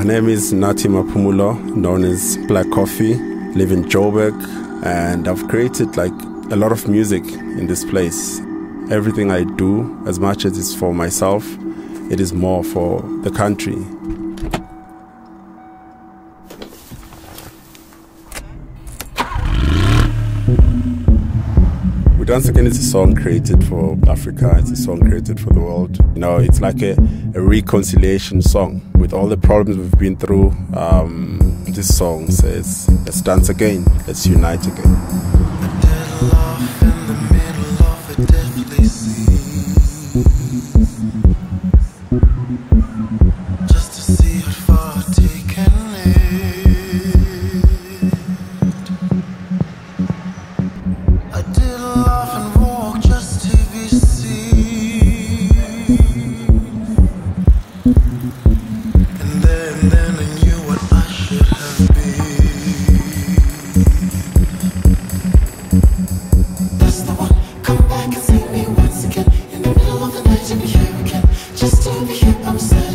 My name is Nathi Maphumulo, known as Black Coffee. Live in Joburg, and I've created like a lot of music in this place. Everything I do, as much as it's for myself, it is more for the country. Dance Again is a song created for Africa, it's a song created for the world. You know, it's like a, a reconciliation song. With all the problems we've been through, um, this song says, let's dance again, let's unite again. Again. In